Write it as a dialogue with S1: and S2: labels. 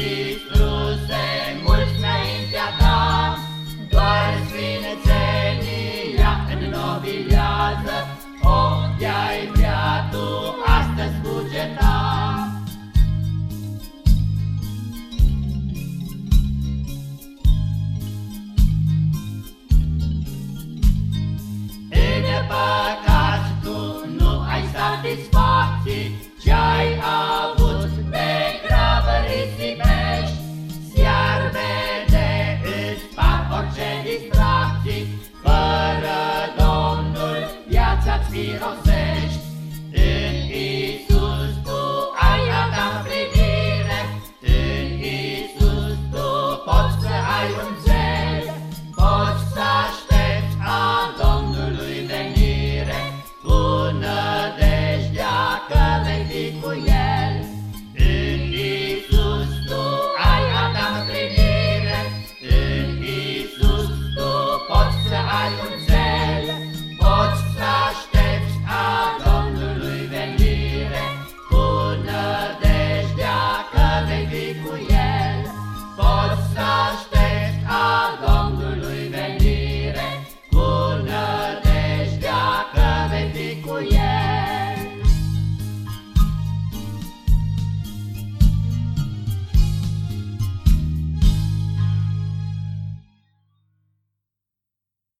S1: distruse mulți înaintea ta, doar sfințenia înnobilează, o, de-ai vrea tu astăzi cugeta. În păcat tu nu ai satisfacții, mirosești. În Iisus tu ai a ta primire, în Iisus tu poți să ai un zel, poți să aștepți a Domnului venire, cu nădejdea că vei fi cu El.